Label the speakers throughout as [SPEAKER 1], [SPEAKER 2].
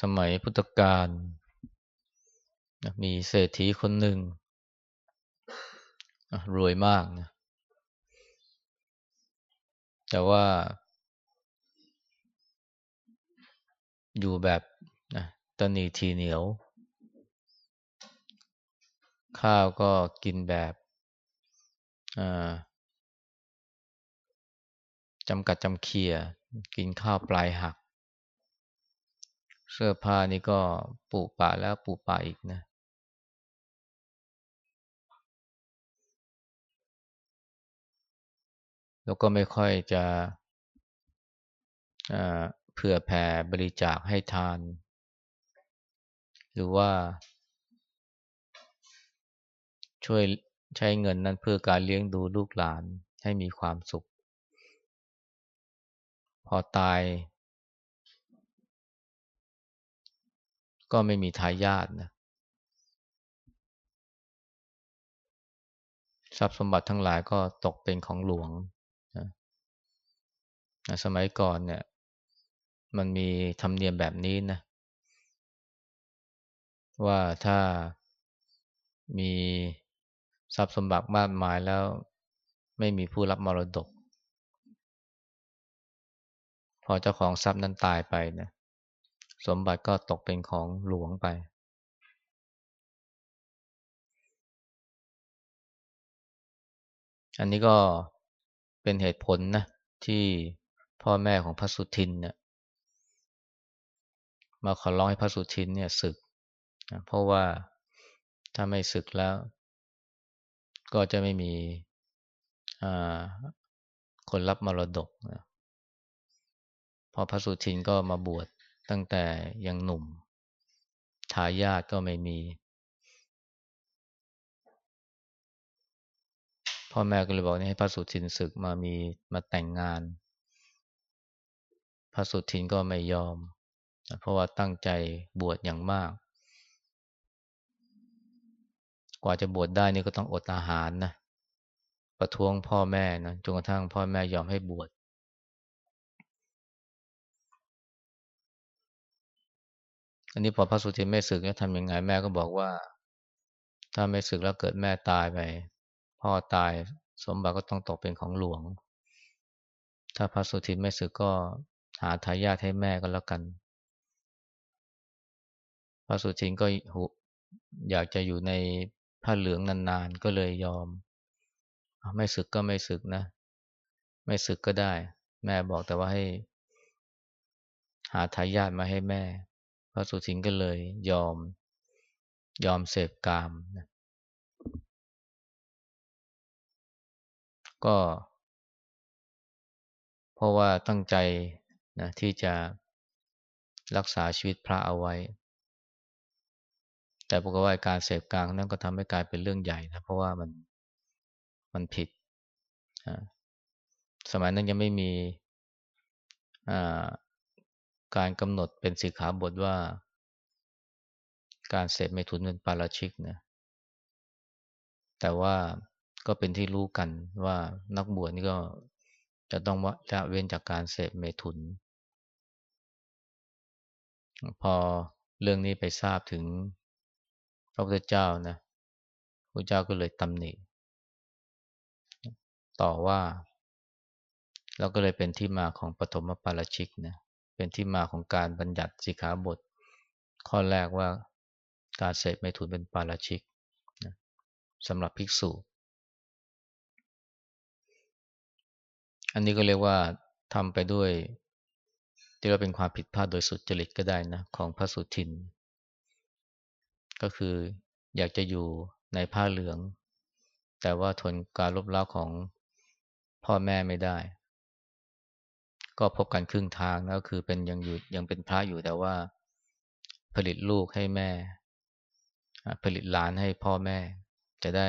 [SPEAKER 1] สมัยพุทธกาลมีเศรษฐีคนหนึ่ง รวยมากนะแต่ว่า อยู่แบบตนีทีเหนียว ข้าวก็กินแบบจำกัดจำเคียกินข้าวปลายหัก เสื้อผ้านี่ก็ปูป่าแล้วปูป่าอีกนะ แล้วก็ไม่ค่อยจะเผื่อแผ่บริจาคให้ทาน หรือว่า ช่วยใช้เงินนั้นเพื่อการเลี้ยงดูลูกหลานให้มีความสุข พอตาย ก็ไม่มีทายาทนะทรัพย์สมบัติทั้งหลายก็ตกเป็นของหลวงนะสมัยก่อนเนี่ย มันมีธรรมเนียมแบบนี้นะ ว่าถ้ามีทรัพย์สมบัติมากมายแล้วไม่มีผู้รับมรดก พอเจ้าของทรัพย์นั้นตายไปนะ สมบัติก็ตกเป็นของหลวงไป อันนี้ก็เป็นเหตุผลนะที่พ่อแม่ของพระสุทินเนี่ยมาขอร้องให้พระสุทินเนี่ยศึกนะเพราะว่าถ้าไม่ศึกแล้ว ก็จะไม่มีคนรับมรดกนะพอพระสุทินก็มาบวช ตั้งแต่ยังหนุ่ม ทายาทก็ไม่มี พ่อแม่ก็เลยบอกให้พระสุทินศึกมามีมาแต่งงาน พระสุทินก็ไม่ยอม เพราะว่าตั้งใจบวชอย่างมาก กว่าจะบวชได้นี่ก็ต้องอดอาหารนะประท้วงพ่อแม่นะจนกระทั่งพ่อแม่ยอมให้บวช อันนี้พอพระสุทินไม่ศึกจะทำยังไงแม่ก็บอกว่า ถ้าไม่ศึกแล้วเกิดแม่ตายไป พ่อตายสมบัติก็ต้องตกเป็นของหลวง ถ้าพระสุทินไม่ศึกก็หาทายาทให้แม่ก็แล้วกัน พระสุทินก็อยากจะอยู่ในผ้าเหลืองนานๆ ก็เลยยอม ไม่ศึกก็ไม่ศึกนะ ไม่ศึกก็ได้ แม่บอกแต่ว่าให้ หาทายาทมาให้แม่ พระสุทินก็เลยยอมยอมเสพกามนะก็ เพราะว่าตั้งใจนะที่จะรักษาชีวิตพระเอาไว้ แต่ปรากฏว่าการเสพกางนั้นก็ทำให้กลายเป็นเรื่องใหญ่นะเพราะว่ามันมันผิด สมัยนั้นยังไม่มี การกำหนดเป็นสิกขาบทว่า การเสพไม่ทุนเป็นปาราชิกนะแต่ว่าก็เป็นที่รู้กันว่านักบวชนี่ก็จะต้องละเว้นจากการเสพเมถุน พอเรื่องนี้ไปทราบถึงพระพุทธเจ้านะพระเจ้าก็เลยตำหนิต่อว่า แล้วก็เลยเป็นที่มาของปฐมปาราชิกนะ เป็นที่มาของการบัญญัติสิกขาบท ข้อแรกว่าการเสพไม่ถูกเป็นปาราชิกนะสำหรับภิกษุ อันนี้ก็เรียกว่าทำไปด้วยที่เราเป็นความผิดพลาดโดยสุดจริตก็ได้นะของพระสุทิน ก็คืออยากจะอยู่ในผ้าเหลือง แต่ว่าทนการลบเล้าของพ่อแม่ไม่ได้ ก็พบกันครึ่งทางแล้วคือเป็นยังอยู่ยังเป็นพระอยู่แต่ว่า ผลิตลูกให้แม่ ผลิตหลานให้พ่อแม่ จะได้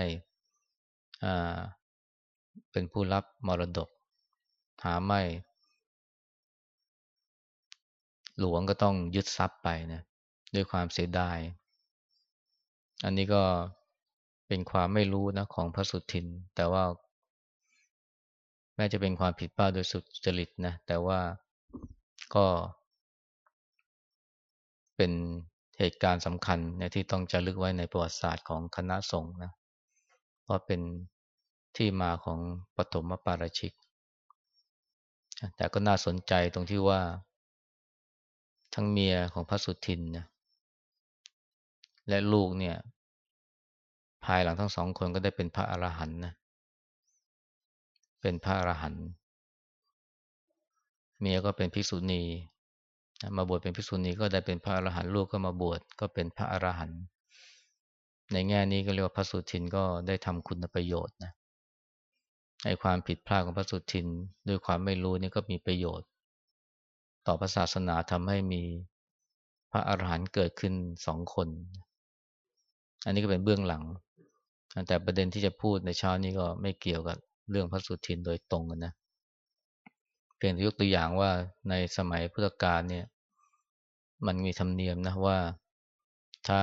[SPEAKER 1] เป็นผู้รับมรดก หาไม่ หลวงก็ต้องยึดทรัพย์ไปนะด้วยความเสียดาย อันนี้ก็เป็นความไม่รู้นะของพระสุทิน แต่ว่า แม้จะเป็นความผิดพลาดโดยสุดจริตนะ แต่ว่าก็ เป็นเหตุการณ์สำคัญเนี่ยที่ต้องจะลึกไว้ในประวัติศาสตร์ของคณะสงฆ์นะ เพราะเป็นที่มาของปฐมปาราชิก แต่ก็น่าสนใจตรงที่ว่า ทั้งเมียของพระสุทินนะและลูกเนี่ย ภายหลังทั้งสองคนก็ได้เป็นพระอรหันต์นะ เป็นพระอรหันต์เมียก็เป็นภิกษุณีมาบวชเป็นภิกษุณีก็ได้เป็นพระอรหันต์ลูกก็มาบวชก็เป็นพระอรหันต์ในแง่นี้ก็เรียกว่าพระสุทินก็ได้ทำคุณประโยชน์นะในความผิดพลาดของพระสุทินด้วยความไม่รู้นี่ก็มีประโยชน์ ต่อพระศาสนาทำให้มีพระอรหันต์เกิดขึ้นสองคน อันนี้ก็เป็นเบื้องหลัง แต่ประเด็นที่จะพูดในเช้านี้ก็ไม่เกี่ยวกับ เรื่องพระสุทินโดยตรงนะเพียงยกตัวอย่างว่าในสมัยพุทธกาลเนี่ย มันมีธรรมเนียมนะว่าถ้า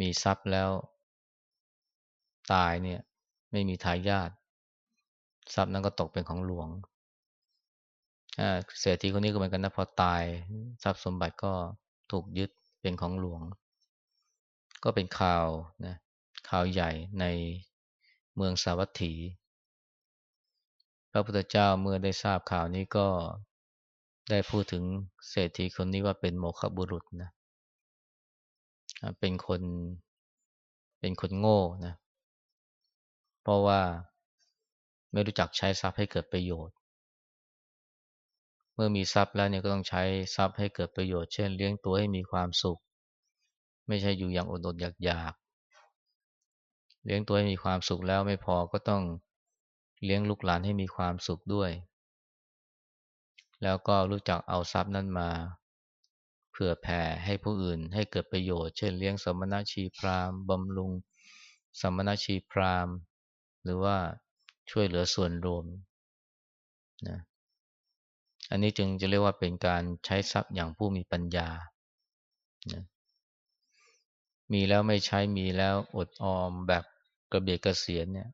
[SPEAKER 1] มีทรัพย์แล้ว ตายเนี่ย ไม่มีทายาททรัพย์นั้นก็ตกเป็นของหลวงเศรษฐีคนนี้ก็เหมือนกันนะพอตายทรัพย์สมบัติก็ถูกยึดเป็นของหลวง ก็เป็นข่าวนะข่าวใหญ่ใน เมืองสาวัตถี พระพุทธเจ้าเมื่อได้ทราบข่าวนี้ก็ได้พูดถึงเศรษฐีคนนี้ว่าเป็นโมฆะบุรุษนะ เป็นคน เป็นคนโง่นะ เพราะว่าไม่รู้จักใช้ทรัพย์ให้เกิดประโยชน์ เมื่อมีทรัพย์แล้วเนี่ยก็ต้องใช้ทรัพย์ให้เกิดประโยชน์ เช่น เลี้ยงตัวให้มีความสุข ไม่ใช่อยู่อย่างอดอดอยากอยาก เลี้ยงตัวให้มีความสุขแล้วไม่พอก็ต้องเลี้ยงลูกหลานให้มีความสุขด้วย แล้วก็รู้จักเอาทรัพย์นั้นมา เผื่อแผ่ให้ผู้อื่นให้เกิดประโยชน์ เช่นเลี้ยงสมณชีพราหมณ์บำรุง สมณชีพราหมณ์หรือว่าช่วยเหลือส่วนรวมนะอันนี้จึงจะเรียกว่าเป็นการใช้ทรัพย์อย่างผู้มีปัญญานะมีแล้วไม่ใช้มีแล้วอดออมแบบ กระเบียดกระเสียนเนี่ย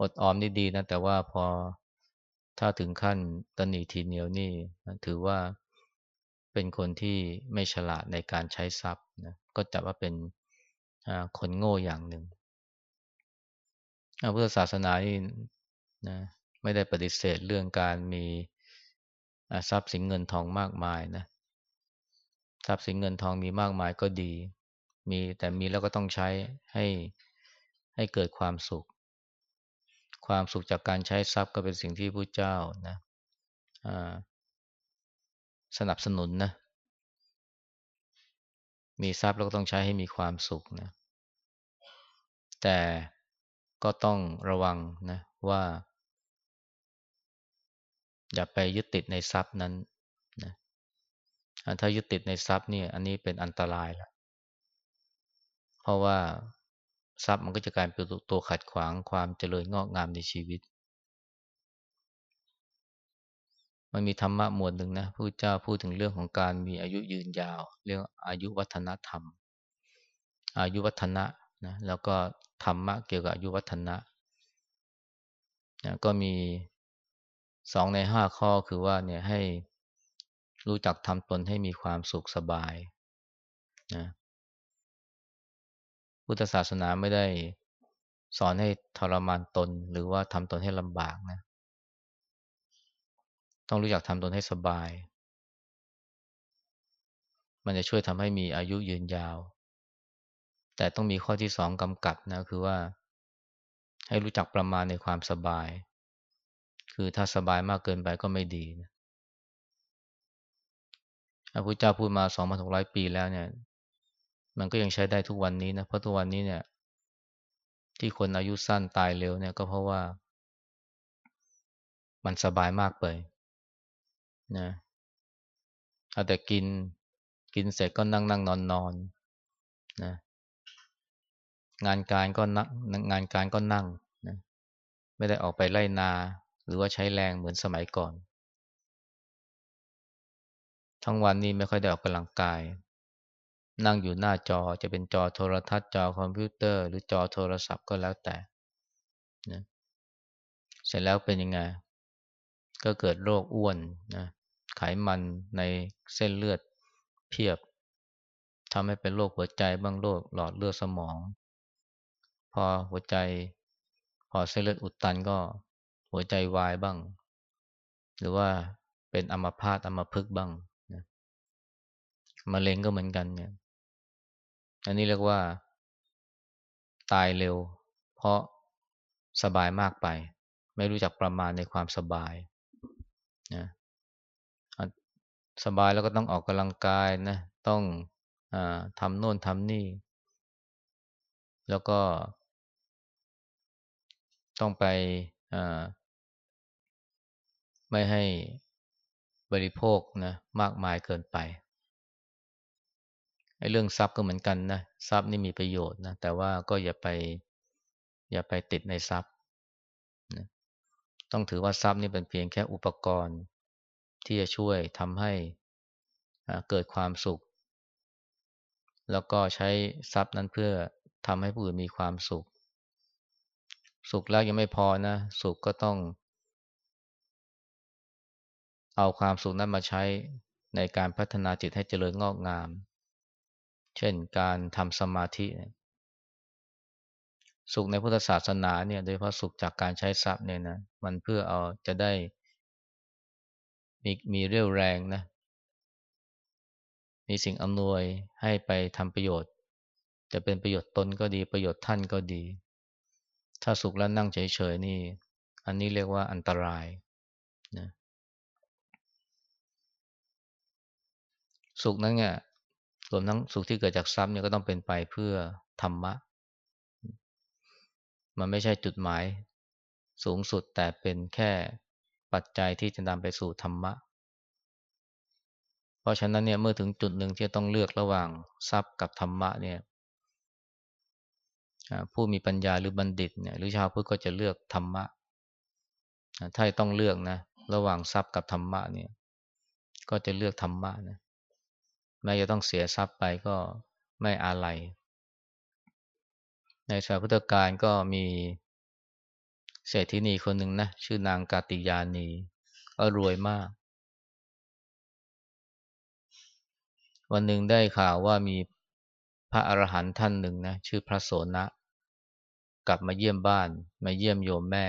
[SPEAKER 1] อดออมนี่ดีนะ แต่ว่าพอถ้าถึงขั้นตนีทีเหนียวนี่ถือว่าเป็นคนที่ไม่ฉลาดในการใช้ทรัพย์นะก็จับว่าเป็นคนโง่อย่างหนึ่งพุทธศาสนานี่นะไม่ได้ปฏิเสธเรื่องการมีทรัพย์สินเงินทองมากมายนะทรัพย์สินเงินทองมีมากมายก็ดี มีแต่มีแล้วก็ต้องใช้ให้ ให้เกิดความสุข ความสุขจากการใช้ทรัพย์ก็เป็นสิ่งที่พระเจ้านะสนับสนุนนะ มีทรัพย์เราก็ต้องใช้ให้มีความสุขนะ แต่ก็ต้องระวังนะว่า อย่าไปยึดติดในทรัพย์นั้นนะถ้ายึดติดในทรัพย์เนี่ย อันนี้เป็นอันตรายละเพราะว่า ทรัพย์มันก็จะกลายเป็นตัวขัดขวางความเจริญงอกงามในชีวิต มันมีธรรมะหมวดหนึ่งนะพระเจ้าพูดถึงเรื่องของการมีอายุยืนยาว เรื่องอายุวัฒนธรรม อายุวัฒนะนะแล้วก็ธรรมะเกี่ยวกับอายุวัฒนะนะก็มีสองในห้าข้อคือว่าเนี่ยให้รู้จักทำตนให้มีความสุขสบายนะ พุทธศาสนาไม่ได้สอนให้ทรมานตน หรือว่าทำตนให้ลำบากนะ ต้องรู้จักทำตนให้สบาย มันจะช่วยทำให้มีอายุยืนยาว แต่ต้องมีข้อที่สองกำกับนะ คือว่า ให้รู้จักประมาณในความสบาย คือถ้าสบายมากเกินไปก็ไม่ดีนะพระพุทธเจ้าพูดมา 2,600 ปีแล้วเนี่ย มันก็ยังใช้ได้ทุกวันนี้นะเพราะทุกวันนี้เนี่ย ที่คนอายุสั้นตายเร็วเนี่ย ก็เพราะว่า มันสบายมากไปนะเอาแต่กินกินเสร็จก็นั่งนั่งนอนนอนนะงานการก็นั่งงานการก็นั่งนะไม่ได้ออกไปไล่นา หรือว่าใช้แรงเหมือนสมัยก่อน ทั้งวันนี้ไม่ค่อยได้ออกกำลังกาย นั่งอยู่หน้าจอจะเป็นจอโทรทัศน์จอคอมพิวเตอร์ หรือจอโทรศัพท์ก็แล้วแต่นะเสร็จแล้วเป็นยังไง ก็เกิดโรคอ้วนนะไขมันในเส้นเลือดเพียบทำให้เป็นโรคหัวใจบ้างโรคหลอดเลือดสมอง พอหัวใจ พอเส้นเลือดอุดตันก็หัวใจวายบ้าง หรือว่าเป็นอัมพาตอัมพฤกษ์บ้างนะมะเร็งก็เหมือนกันเนี่ย อันนี้เรียกว่า ตายเร็ว เพราะสบายมากไป ไม่รู้จักประมาณในความสบายนะสบายแล้วก็ต้องออกกำลังกายนะ ต้องอทำโน่นทำนี่ แล้วก็ ต้องไปไม่ให้บริโภคนะมากมายเกินไป เรื่องทรัพย์ก็เหมือนกันนะทรัพย์นี่มีประโยชน์นะแต่ว่าก็อย่าไป อย่าไปติดในทรัพย์นะต้องถือว่าทรัพย์นี่เป็นเพียงแค่อุปกรณ์ที่จะช่วยทำให้เกิดความสุข แล้วก็ใช้ทรัพย์นั้นเพื่อทำให้ผู้อื่นมีความสุข สุขแล้วยังไม่พอนะ สุขก็ต้อง เอาความสุขนั้นมาใช้ในการพัฒนาจิตให้เจริญงอกงาม เช่นการทำสมาธิสุขในพุทธศาสนาเนี่ยโดยเฉพาะสุขจากการใช้ทรัพย์เนี่ยนะมันเพื่อเอาจะได้มีมีเรี่ยวแรงนะมีสิ่งอำนวยให้ไปทำประโยชน์ จะเป็นประโยชน์ตนก็ดีประโยชน์ท่านก็ดี ถ้าสุขแล้วนั่งเฉยๆนี่ อันนี้เรียกว่าอันตรายนะสุขนั้นเนี่ย รวมทั้งสุขที่เกิดจากทรัพย์เนี่ยก็ต้องเป็นไปเพื่อธรรมะ มันไม่ใช่จุดหมายสูงสุดแต่เป็นแค่ปัจจัยที่จะนำไปสู่ธรรมะ เพราะฉะนั้นเนี่ยเมื่อถึงจุดหนึ่งที่ต้องเลือกระหว่างทรัพย์กับธรรมะเนี่ยผู้มีปัญญาหรือบัณฑิตเนี่ยหรือชาวพุทธก็จะเลือกธรรมะ ถ้าต้องเลือกนะ ระหว่างทรัพย์กับธรรมะเนี่ย ก็จะเลือกธรรมะนะ แม้จะต้องเสียทรัพย์ไปก็ไม่อาลัย ในสายพุทธกาลก็มีเศรษฐินีคนหนึ่งนะ ชื่อนางกาติยานีก็รวยมาก วันหนึ่งได้ข่าวว่ามีพระอรหันต์ท่านหนึ่งนะชื่อพระโสนะ กลับมาเยี่ยมบ้าน มาเยี่ยมโยมแม่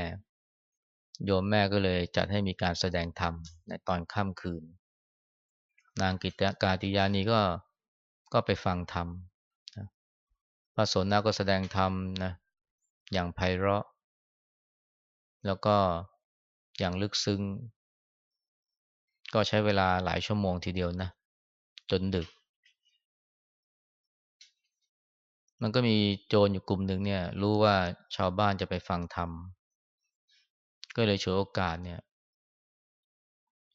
[SPEAKER 1] โยมแม่ก็เลยจัดให้มีการแสดงธรรมในตอนค่ำคืน นางกิตกาติยานีก็ก็ไปฟังธรรมพระสนนาก็แสดงธรรมนะอย่างไพเราะ แล้วก็อย่างลึกซึ้ง ก็ใช้เวลาหลายชั่วโมงทีเดียวนะ จนดึก มันก็มีโจรอยู่กลุ่มหนึ่งเนี่ย รู้ว่าชาวบ้านจะไปฟังธรรม ก็เลยฉวยโอกาสเนี่ย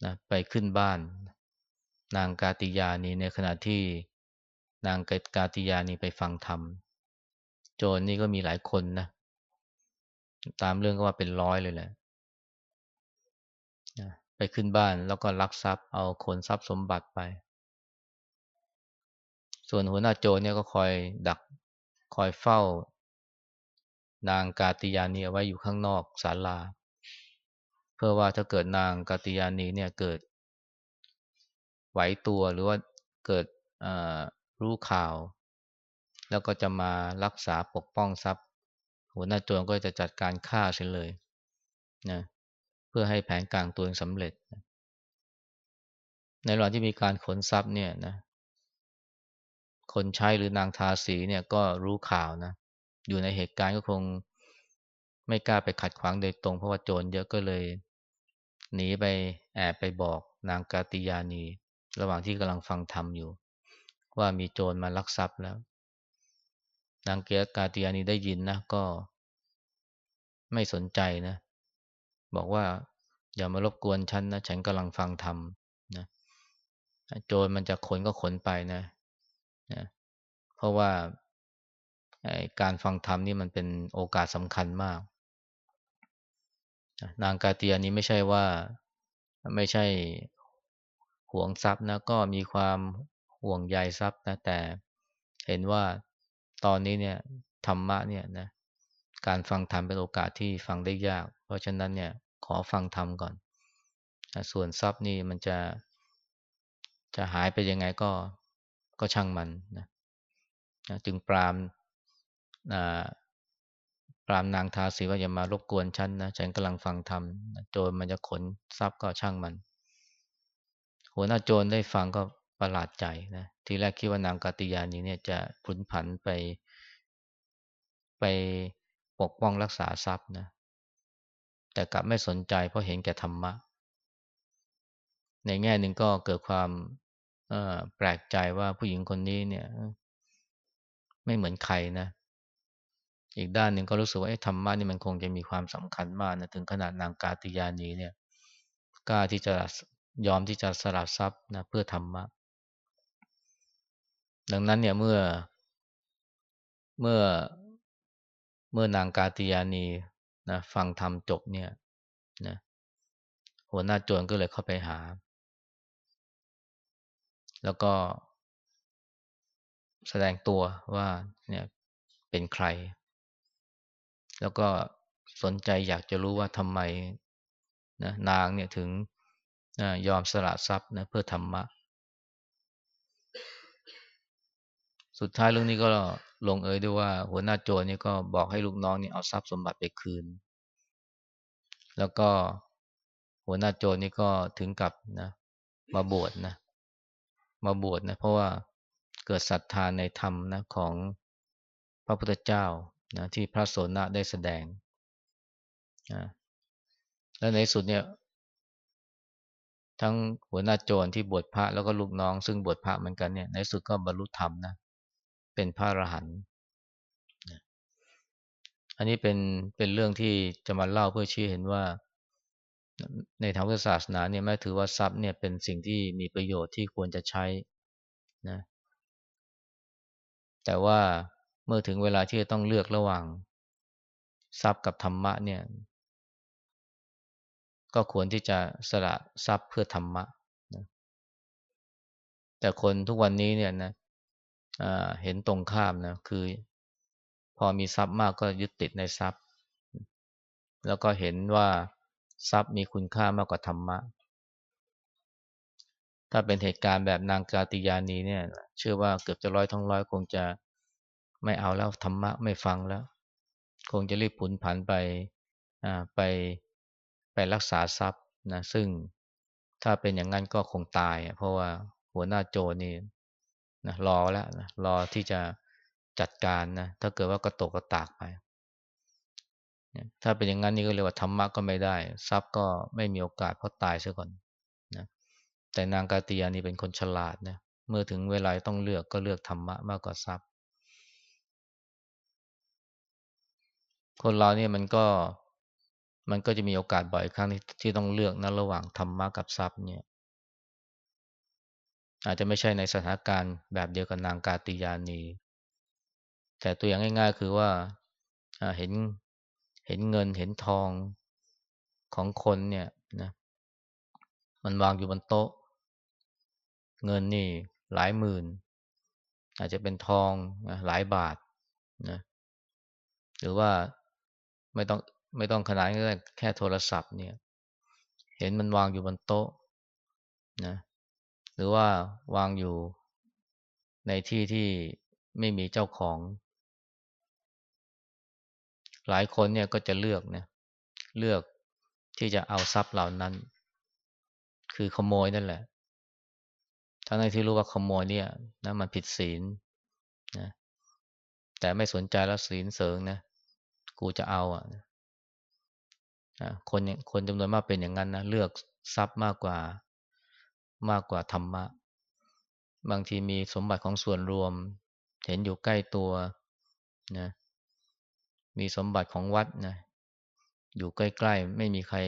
[SPEAKER 1] นะไปขึ้นบ้าน นางกาติยานีในขณะที่นางกาติยานีไปฟังธรรม โจรนี่ก็มีหลายคนนะ ตามเรื่องก็ว่าเป็นร้อยเลยแหละไปขึ้นบ้านแล้วก็ลักทรัพย์เอาคนทรัพย์สมบัติไป ส่วนหัวหน้าโจรเนี่ยก็คอยดักคอยเฝ้า นางกาติยานีเอาไว้อยู่ข้างนอกศาลา เพื่อว่าถ้าเกิดนางกาติยานีเนี่ยเกิด ไหวตัวหรือว่าเกิดรู้ข่าว แล้วก็จะมารักษาปกป้องทรัพย์ หัวหน้าโจรก็จะจัดการฆ่าเสียเลยนะเพื่อให้แผนกลางตัวสำเร็จ ในระหว่างที่มีการขนทรัพย์เนี่ยนะคนใช้หรือนางทาสีเนี่ยก็รู้ข่าวนะอยู่ในเหตุการณ์ก็คงไม่กล้าไปขัดขวางโดยตรง เพราะว่าโจรเยอะก็เลย หนีไปแอบไปบอกนางกาติยานี ระหว่างที่กำลังฟังธรรมอยู่ ว่ามีโจรมาลักทรัพย์แล้ว นางเกียกาติยานีได้ยินนะก็ไม่สนใจนะ บอกว่าอย่ามารบกวนฉันนะ ฉันกำลังฟังธรรมนะโจรมันจะขนก็ขนไปนะนะเพราะว่าการฟังธรรมนี่มันเป็นโอกาสสำคัญมาก นางกาเตียนี้ไม่ใช่ว่า ไม่ใช่ ห่วงทรัพย์นะก็มีความห่วงใยทรัพย์นะแต่เห็นว่าตอนนี้เนี่ยธรรมะเนี่ยนะการฟังธรรมเป็นโอกาสที่ฟังได้ยาก เพราะฉะนั้นเนี่ยขอฟังธรรมก่อน ส่วนทรัพย์นี่มันจะจะหายไปยังไงก็ก็ช่างมันนะจึงปรามนะปรามนางทาสีว่าอย่ามารบกวนฉันนะฉันกำลังฟังธรรมโจรมันจะขนทรัพย์ก็ช่างมัน หัวหน้าโจรได้ฟังก็ประหลาดใจนะทีแรกคิดว่านางกาติยานีเนี่ยจะผุนผันไป ไปปกป้องรักษาทรัพย์นะแต่กลับไม่สนใจเพราะเห็นแก่ธรรมะ ในแง่หนึ่งก็เกิดความแปลกใจว่าผู้หญิงคนนี้เนี่ย ไม่เหมือนใครนะ อีกด้านหนึ่งก็รู้สึกว่าธรรมะนี่มันคงจะมีความสำคัญมากนะถึงขนาดนางกาติยานีเนี่ยกล้าที่จะ ยอมที่จะสละทรัพย์นะเพื่อธรรมะ ดังนั้นเนี่ยเมื่อเมื่อเมื่อนางกาติยานีนะฟังธรรมจบเนี่ยนะหัวหน้าโจรก็เลยเข้าไปหา แล้วก็แสดงตัวว่าเนี่ยเป็นใคร แล้วก็สนใจอยากจะรู้ว่าทำไมนะนางเนี่ยถึง นะยอมสละทรัพย์นะเพื่อธรรมะ สุดท้ายเรื่องนี้ก็ลงเอยด้วยว่า หัวหน้าโจรนี่ก็บอกให้ลูกน้องนี่เอาทรัพย์สมบัติไปคืน แล้วก็หัวหน้าโจรนี่ก็ถึงกับนะ มาบวชนะ มาบวชนะ เพราะว่าเกิดศรัทธาในธรรมนะของพระพุทธเจ้านะที่พระโสนะได้แสดงนะและในสุดเนี่ย ทั้งหัวหน้าโจรที่บวชพระแล้วก็ลูกน้อง ซึ่งบวชพระเหมือนกันเนี่ยในสุดก็บรรลุธรรมนะเป็นพระอรหันต์อันนี้เป็นเป็นเรื่องที่จะมาเล่าเพื่อชี้เห็นว่า ในทางพุทธศาสนาเนี่ยแม้ถือว่าทรัพย์เนี่ยเป็นสิ่งที่มีประโยชน์ที่ควรจะใช้นะแต่ว่าเมื่อถึงเวลาที่จะต้องเลือกระหว่าง ทรัพย์กับธรรมะเนี่ย ก็ควรที่จะสละทรัพย์เพื่อธรรมะนะแต่คนทุกวันนี้เนี่ยนะเห็นตรงข้ามนะคือ พอมีทรัพย์มากก็ยึดติดในทรัพย์ แล้วก็เห็นว่าทรัพย์มีคุณค่ามากกว่าธรรมะ ถ้าเป็นเหตุการณ์แบบนางกาติยานีเนี่ยเชื่อว่าเกือบจะร้อยทั้งร้อยคงจะไม่เอาแล้วธรรมะไม่ฟังแล้ว คงจะรีบผุนผันไปอ่าไปไป รักษาทรัพย์นะซึ่งถ้าเป็นอย่างนั้นก็คงตาย เพราะว่าหัวหน้าโจนี่นะรอแล้วนะรอที่จะจัดการนะถ้าเกิดว่ากระตกกระตากไป ถ้าเป็นอย่างนั้นนี่ก็เรียกว่าธรรมะก็ไม่ได้ ทรัพย์ก็ไม่มีโอกาสเพราะตายซะก่อนนะแต่นางกาติยานี่เป็นคนฉลาดนะเมื่อถึงเวลาต้องเลือกก็เลือกธรรมะมากกว่าทรัพย์ คนเราเนี่ยมันก็ มันก็จะมีโอกาสบ่อยครั้งที่ต้องเลือกนะระหว่างธรรมะกับทรัพย์เนี่ยอาจจะไม่ใช่ในสถานการณ์แบบเดียวกับนางกาติยานี แต่ตัวอย่างง่าย ๆ คือว่าเห็นเห็นเงินเห็นทองของคนเนี่ยนะมันวางอยู่บนโต๊ะ เงินนี่หลายหมื่น อาจจะเป็นทองนะหลายบาทนะหรือว่าไม่ต้อง ไม่ต้องขนาดนี้แค่โทรศัพท์เนี่ย เห็นมันวางอยู่บนโต๊ะนะหรือว่าวางอยู่ในที่ที่ไม่มีเจ้าของ หลายคนเนี่ยก็จะเลือกเนะเลือกที่จะเอาทรัพย์เหล่านั้น คือขโมยนั่นแหละ ทั้งที่รู้ว่าขโมยเนี่ยนะมันผิดศีลนะแต่ไม่สนใจแล้วศีลเสริงนะ กูจะเอาอะนะ คนคนจำนวนมากเป็นอย่างนั้นนะเลือกทรัพย์มากกว่ามากกว่าธรรมะ บางทีมีสมบัติของส่วนรวม เห็นอยู่ใกล้ตัวนะมีสมบัติของวัดนะอยู่ใกล้ๆ ไม่มีใคร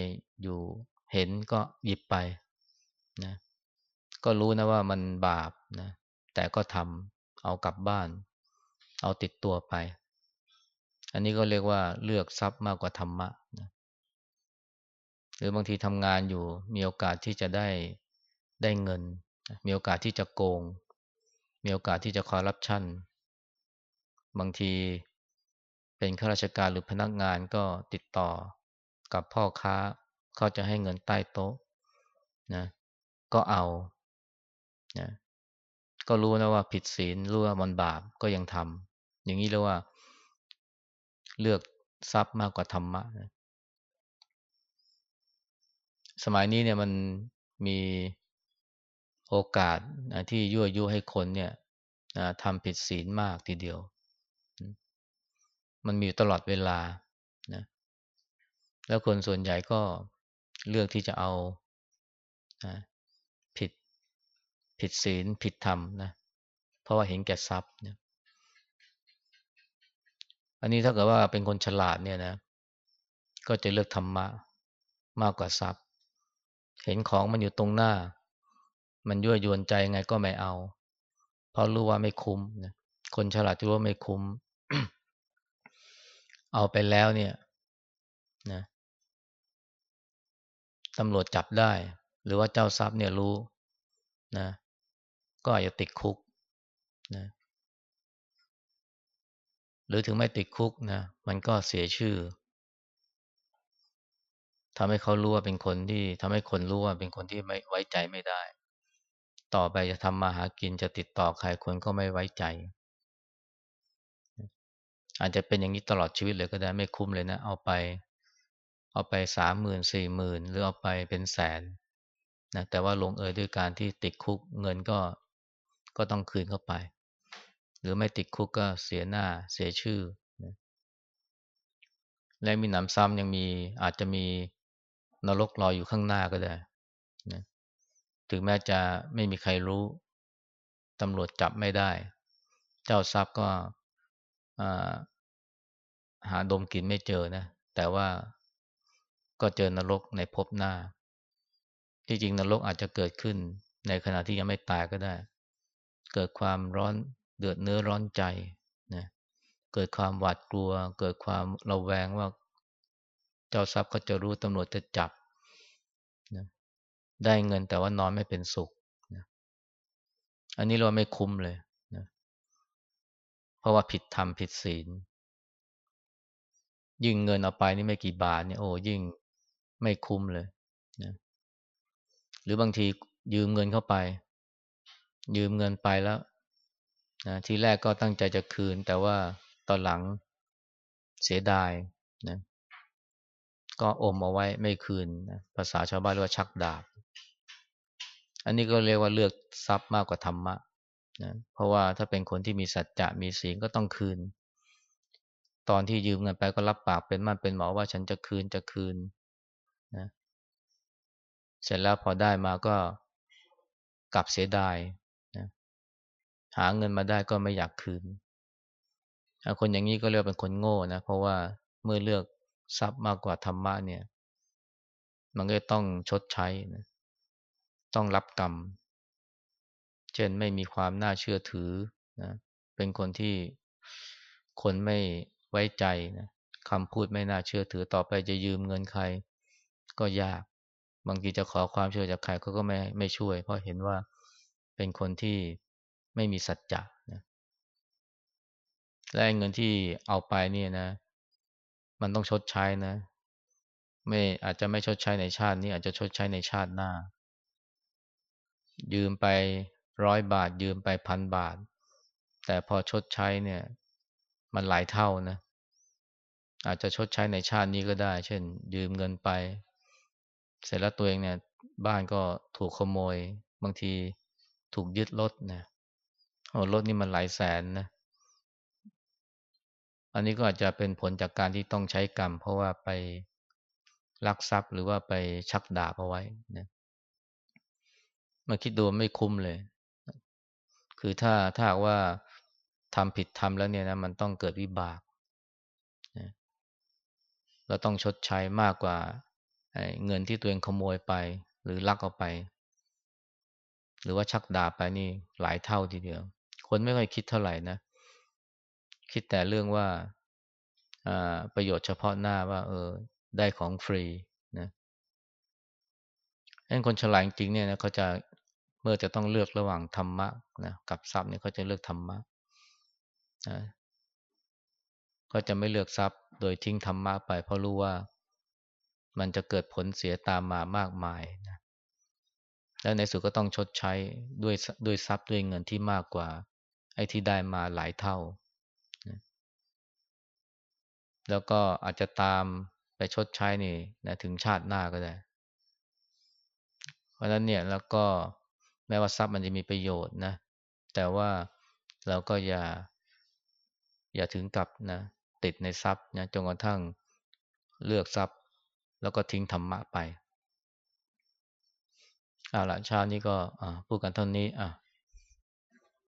[SPEAKER 1] อยู่เห็นก็หยิบไปนะก็รู้นะว่ามันบาปนะแต่ก็ทำเอากลับบ้าน เอาติดตัวไป อันนี้ก็เรียกว่าเลือกทรัพย์มากกว่าธรรมะนะ หรือบางทีทำงานอยู่มีโอกาสที่จะได้ได้เงิน มีโอกาสที่จะโกง มีโอกาสที่จะคอร์รัปชันบางทีเป็นข้าราชการหรือพนักงานก็ติดต่อกับพ่อค้าเขาจะให้เงินใต้โต๊ะนะก็เอานะก็รู้นะว่าผิดศีลรู้ว่ามันบาปก็ยังทำอย่างนี้เรียกว่าเลือกทรัพย์มากกว่าธรรมะนะ สมัยนี้เนี่ยมันมีโอกาสนะที่ยั่วยุให้คนเนี่ยนะทำผิดศีลมากทีเดียว มันมีตลอดเวลานะแล้วคนส่วนใหญ่ก็เลือกที่จะเอานะผิดผิดศีลผิดธรรมนะเพราะว่าเห็นแก่ทรัพย์นี่ยอันนี้ถ้าเกิดว่าเป็นคนฉลาดเนี่ยนะ ก็จะเลือกธรรมะมากกว่าทรัพย์ เห็นของมันอยู่ตรงหน้า มันยั่วยวนใจไงก็ไม่เอา เพราะรู้ว่าไม่คุ้มนะคนฉลาดจะรู้ว่าไม่คุ้ม เอาไปแล้วเนี่ยนะตำรวจจับได้ หรือว่าเจ้าทรัพย์เนี่ยรู้นะ ก็อาจจะติดคุกนะหรือถึงไม่ติดคุกนะ มันก็เสียชื่อ ทำให้เขารู้ว่าเป็นคนที่ทำให้คนรู้ว่าเป็นคนที่ไม่ไว้ใจไม่ได้ ต่อไปจะทำมาหากินจะติดต่อใครคนก็ไม่ไว้ใจ อาจจะเป็นอย่างนี้ตลอดชีวิตเลยก็ได้ไม่คุ้มเลยนะ เอาไป เอาไปสามหมื่นสี่หมื่นหรือเอาไปเป็นแสนนะแต่ว่าลงเอยด้วยการที่ติดคุกเงินก็ก็ต้องคืนเข้าไป หรือไม่ติดคุกก็เสียหน้าเสียชื่อนะและมีหนำซ้ำยังมีอาจจะมี นรกรออยู่ข้างหน้าก็ได้นะถึงแม้จะไม่มีใครรู้ตำรวจจับไม่ได้ เจ้าทรัพย์ก็หาดมกลิ่นไม่เจอนะ แต่ว่าก็เจอนรกในภพหน้า ที่จริงนรกอาจจะเกิดขึ้นในขณะที่ยังไม่ตายก็ได้ เกิดความร้อนเดือดเนื้อร้อนใจนะเกิดความหวาดกลัว เกิดความระแวงว่า เจ้าทรัพย์ก็จะรู้ตำรวจจะจับนะได้เงินแต่ว่านอนไม่เป็นสุขนะอันนี้เราไม่คุ้มเลยนะเพราะว่าผิดธรรมผิดศีล ยิ่งเงินเอาไปนี่ไม่กี่บาทเนี่ยโอ้ยิ่งไม่คุ้มเลยนะหรือบางทียืมเงินเข้าไป ยืมเงินไปแล้วนะทีแรกก็ตั้งใจจะคืน แต่ว่าตอนหลังเสียดายนะ ก็อมเอาไว้ไม่คืนนะภาษาชาวบ้านเรียกว่าชักดาบ อันนี้ก็เรียกว่าเลือกทรัพย์มากกว่าธรรมะนะเพราะว่าถ้าเป็นคนที่มีสัจจะมีศีลก็ต้องคืน ตอนที่ยืมเงินไปก็รับปากเป็นมันเป็นหมอว่าฉันจะคืนจะคืนนะเสร็จแล้วพอได้มาก็กลับเสียดายนะหาเงินมาได้ก็ไม่อยากคืนคนอย่างนี้ก็เรียกเป็นคนโง่นะเพราะว่าเมื่อเลือก ทรัพย์มากกว่าธรรมะเนี่ย มันก็ต้องชดใช้นะต้องรับกรรม เช่นไม่มีความน่าเชื่อถือนะเป็นคนที่คนไม่ไว้ใจนะคำพูดไม่น่าเชื่อถือต่อไปจะยืมเงินใคร ก็ยาก บางทีจะขอความช่วยจากใครเขาก็ไม่ไม่ช่วย เพราะเห็นว่าเป็นคนที่ไม่มีสัจจะนะและเงินที่เอาไปเนี่ยนะ มันต้องชดใช้นะ ไม่อาจจะไม่ชดใช้ในชาตินี้อาจจะชดใช้ในชาติหน้า ยืมไปร้อยบาท ยืมไปพันบาท แต่พอชดใช้เนี่ย มันหลายเท่านะ อาจจะชดใช้ในชาตินี้ก็ได้ เช่น ยืมเงินไป เสร็จแล้วตัวเองเนี่ย บ้านก็ถูกขโมย บางทีถูกยึดรถนะโอ้รถนี่มันหลายแสนนะ อันนี้ก็อาจจะเป็นผลจากการที่ต้องใช้กรรม เพราะว่าไปลักทรัพย์หรือว่าไปชักดาบเอาไว้นะมาคิดดูไม่คุ้มเลย คือถ้าถ้าว่าทำผิดทำแล้วเนี่ยนะมันต้องเกิดวิบากนะเราต้องชดใช้มากกว่าเงินที่ตัวเองขโมยไป หรือลักเอาไป หรือว่าชักดาบไปนี่หลายเท่าทีเดียว คนไม่ค่อยคิดเท่าไหร่นะ คิดแต่เรื่องว่าประโยชน์เฉพาะหน้าว่า เออ ได้ของฟรีนะให้คนฉลาดจริงเนี่ยนะเขาจะเมื่อจะต้องเลือกระหว่างธรรมะนะกับทรัพย์เนี่ยเขาจะเลือกธรรมะนะก็จะไม่เลือกทรัพย์ โดยทิ้งธรรมะไป เพราะรู้ว่ามันจะเกิดผลเสียตามมามากมายนะแล้วในสุดก็ต้องชดใช้ด้วยด้วยทรัพย์ด้วยเงินที่มากกว่า ไอ้ที่ได้มาหลายเท่า แล้วก็อาจจะตามไปชดใช้นี่นะถึงชาติหน้าก็ได้ เพราะนั้นเนี่ยแล้วก็แม้ว่าทรัพย์มันจะมีประโยชน์นะ แต่ว่าเราก็อย่า อย่าถึงกับนะ ติดในทรัพย์นะจนกระทั่งเลือกทรัพย์ แล้วก็ทิ้งธรรมะไปเอาละชานี้ก็พูดกันเท่านี้อะ